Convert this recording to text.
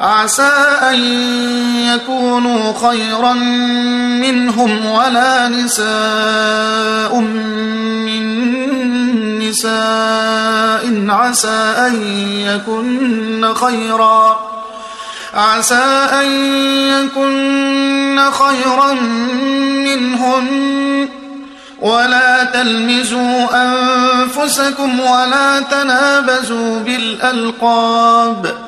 عسى أن يكونوا خيرا منهم ولا نساء من نساء. عسى أن يكن خيرا. عسى أن يكن خيرا منهن ولا تلمزوا أنفسكم ولا تنابزوا بالألقاب.